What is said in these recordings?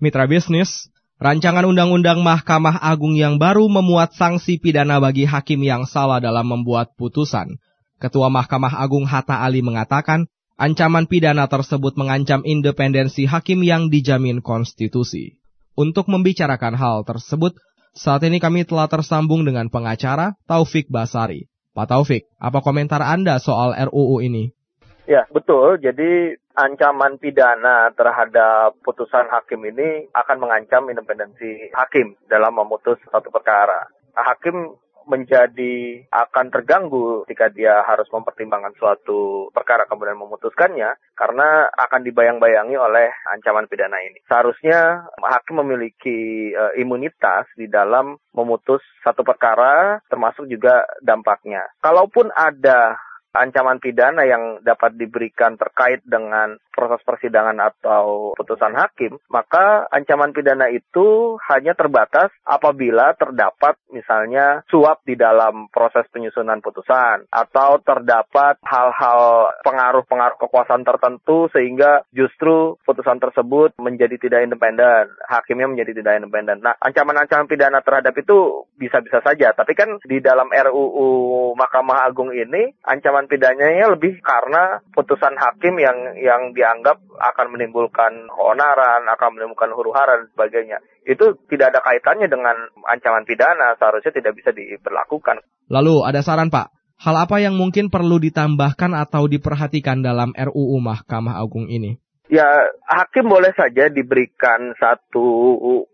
Mitra bisnis, rancangan undang-undang Mahkamah Agung yang baru memuat sanksi pidana bagi hakim yang salah dalam membuat putusan. Ketua Mahkamah Agung Hatta Ali mengatakan, ancaman pidana tersebut mengancam independensi hakim yang dijamin konstitusi. Untuk membicarakan hal tersebut, saat ini kami telah tersambung dengan pengacara Taufik Basari. Pak Taufik, apa komentar Anda soal RUU ini? Ya, betul. Jadi ancaman pidana terhadap putusan hakim ini akan mengancam independensi hakim dalam memutus satu perkara. Hakim menjadi akan terganggu ketika dia harus mempertimbangkan suatu perkara kemudian memutuskannya karena akan dibayang-bayangi oleh ancaman pidana ini. Seharusnya hakim memiliki uh, imunitas di dalam memutus satu perkara termasuk juga dampaknya. Kalaupun ada ancaman pidana yang dapat diberikan terkait dengan proses persidangan atau putusan hakim, maka ancaman pidana itu hanya terbatas apabila terdapat misalnya suap di dalam proses penyusunan putusan atau terdapat hal-hal pengaruh-pengaruh kekuasaan tertentu sehingga justru putusan tersebut menjadi tidak independen, hakimnya menjadi tidak independen. Nah, ancaman-ancaman pidana terhadap itu bisa-bisa saja, tapi kan di dalam RUU Mahkamah Agung ini ancaman ancaman pidananya lebih karena putusan hakim yang yang dianggap akan menimbulkan keonaran, akan menimbulkan huru-hara dan sebagainya. Itu tidak ada kaitannya dengan ancaman pidana, seharusnya tidak bisa diberlakukan. Lalu ada saran Pak, hal apa yang mungkin perlu ditambahkan atau diperhatikan dalam RUU Mahkamah Agung ini? Ya, hakim boleh saja diberikan satu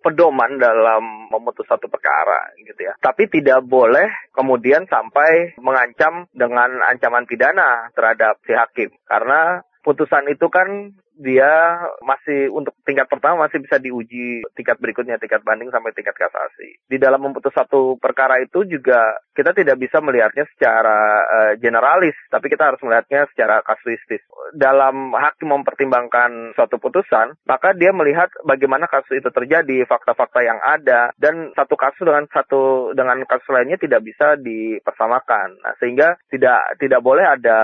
pedoman dalam memutus satu perkara gitu ya. Tapi tidak boleh kemudian sampai mengancam dengan ancaman pidana terhadap si hakim. Karena putusan itu kan dia masih untuk tingkat pertama masih bisa diuji tingkat berikutnya tingkat banding sampai tingkat kasasi. Di dalam memutus satu perkara itu juga kita tidak bisa melihatnya secara uh, generalis, tapi kita harus melihatnya secara kasuistis. Dalam hakim mempertimbangkan suatu putusan, maka dia melihat bagaimana kasus itu terjadi, fakta-fakta yang ada, dan satu kasus dengan satu dengan kasus lainnya tidak bisa dipersamakan. Nah, sehingga tidak tidak boleh ada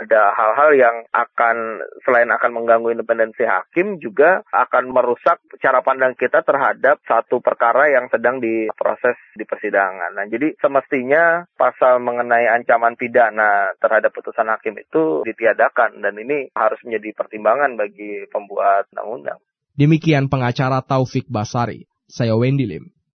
ada hal-hal yang akan selain akan mengganggu independensi hakim juga akan merusak cara pandang kita terhadap satu perkara yang sedang diproses di persidangan. Nah, jadi semestinya pasal mengenai ancaman pidana terhadap putusan hakim itu ditiadakan dan ini harus menjadi pertimbangan bagi pembuat undang-undang. Demikian pengacara Taufik Basari. Saya Wendy Lim.